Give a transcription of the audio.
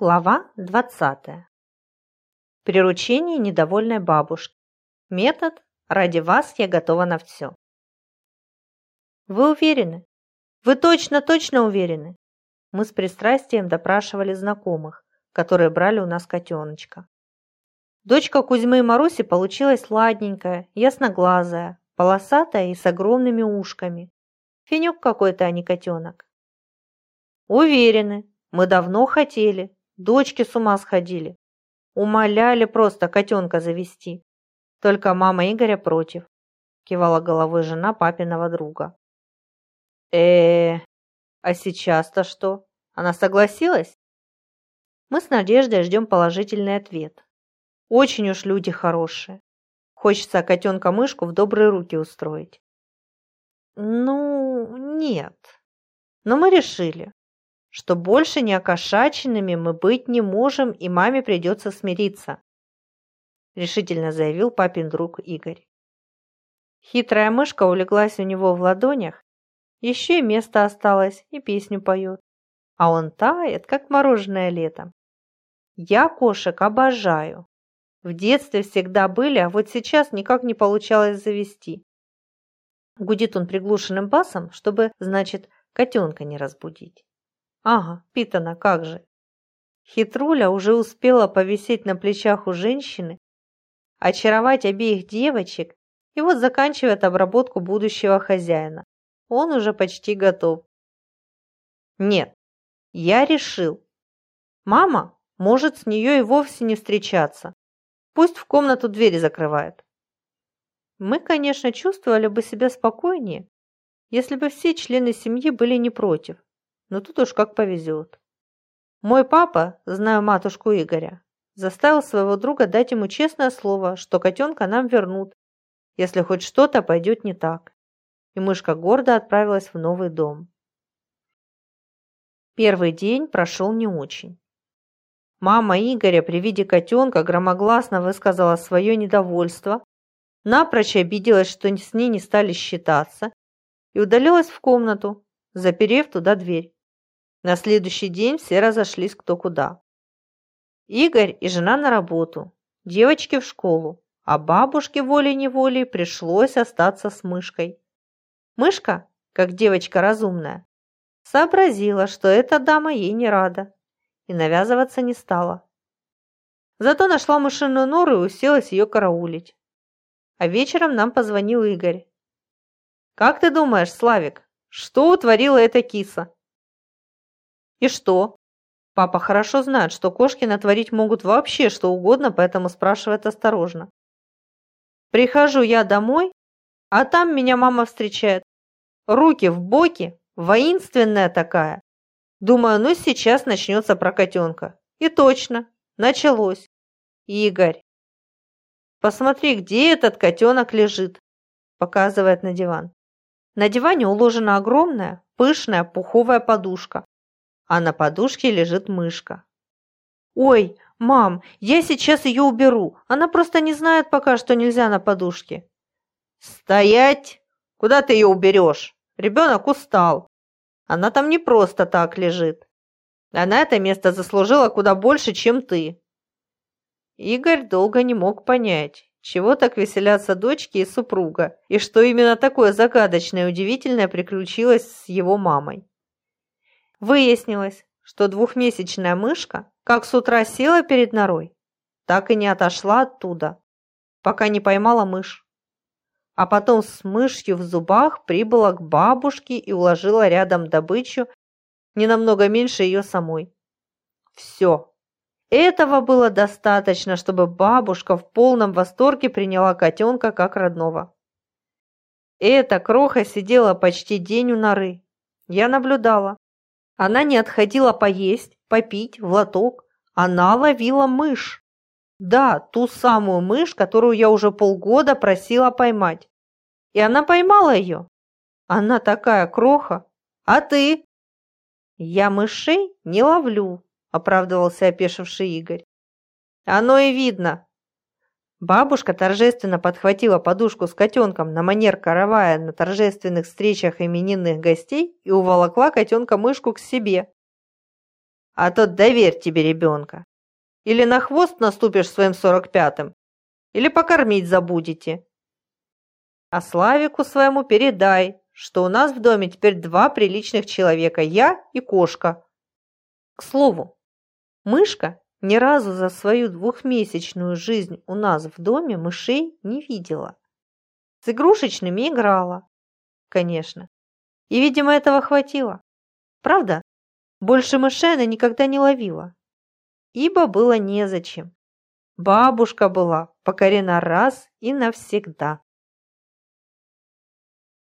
Глава 20. Приручение недовольной бабушки. Метод «Ради вас я готова на все». Вы уверены? Вы точно-точно уверены? Мы с пристрастием допрашивали знакомых, которые брали у нас котеночка. Дочка Кузьмы и Маруси получилась ладненькая, ясноглазая, полосатая и с огромными ушками. Финюк какой-то, а не котенок. Уверены, мы давно хотели, дочки с ума сходили. Умоляли просто котенка завести. Только мама Игоря против, кивала головой жена папиного друга. э а сейчас-то что? Она согласилась? Мы с Надеждой ждем положительный ответ. Очень уж люди хорошие. Хочется котенка-мышку в добрые руки устроить. Ну, нет. Но мы решили, что больше не окошаченными мы быть не можем, и маме придется смириться», решительно заявил папин друг Игорь. Хитрая мышка улеглась у него в ладонях, еще и место осталось, и песню поет. А он тает, как мороженое летом. Я кошек обожаю. В детстве всегда были, а вот сейчас никак не получалось завести. Гудит он приглушенным басом, чтобы, значит, котенка не разбудить. Ага, Питана, как же. Хитруля уже успела повисеть на плечах у женщины, очаровать обеих девочек и вот заканчивает обработку будущего хозяина. Он уже почти готов. Нет, я решил. Мама может с нее и вовсе не встречаться. Пусть в комнату двери закрывает. Мы, конечно, чувствовали бы себя спокойнее, если бы все члены семьи были не против но тут уж как повезет. Мой папа, знаю матушку Игоря, заставил своего друга дать ему честное слово, что котенка нам вернут, если хоть что-то пойдет не так. И мышка гордо отправилась в новый дом. Первый день прошел не очень. Мама Игоря при виде котенка громогласно высказала свое недовольство, напрочь обиделась, что с ней не стали считаться, и удалилась в комнату, заперев туда дверь. На следующий день все разошлись кто куда. Игорь и жена на работу, девочки в школу, а бабушке волей-неволей пришлось остаться с мышкой. Мышка, как девочка разумная, сообразила, что эта дама ей не рада, и навязываться не стала. Зато нашла мышиную нору и уселась ее караулить. А вечером нам позвонил Игорь. «Как ты думаешь, Славик, что утворила эта киса?» И что? Папа хорошо знает, что кошки натворить могут вообще что угодно, поэтому спрашивает осторожно. Прихожу я домой, а там меня мама встречает. Руки в боки, воинственная такая. Думаю, ну сейчас начнется про котенка. И точно, началось. Игорь, посмотри, где этот котенок лежит, показывает на диван. На диване уложена огромная, пышная пуховая подушка, а на подушке лежит мышка. «Ой, мам, я сейчас ее уберу. Она просто не знает пока, что нельзя на подушке». «Стоять! Куда ты ее уберешь? Ребенок устал. Она там не просто так лежит. Она это место заслужила куда больше, чем ты». Игорь долго не мог понять, чего так веселятся дочки и супруга, и что именно такое загадочное и удивительное приключилось с его мамой. Выяснилось, что двухмесячная мышка как с утра села перед норой, так и не отошла оттуда, пока не поймала мышь. А потом с мышью в зубах прибыла к бабушке и уложила рядом добычу не намного меньше ее самой. Все. Этого было достаточно, чтобы бабушка в полном восторге приняла котенка как родного. Эта кроха сидела почти день у норы. Я наблюдала, она не отходила поесть, попить, в лоток. Она ловила мышь. Да, ту самую мышь, которую я уже полгода просила поймать. И она поймала ее. Она такая кроха. А ты? Я мышей не ловлю, оправдывался опешивший Игорь. Оно и видно, Бабушка торжественно подхватила подушку с котенком на манер каравая на торжественных встречах именинных гостей и уволокла котенка-мышку к себе. а то доверь тебе ребенка. Или на хвост наступишь своим сорок пятым, или покормить забудете. А Славику своему передай, что у нас в доме теперь два приличных человека, я и кошка. К слову, мышка ни разу за свою двухмесячную жизнь у нас в доме мышей не видела. С игрушечными играла, конечно. И, видимо, этого хватило. Правда, больше мышей она никогда не ловила. Ибо было незачем. Бабушка была покорена раз и навсегда.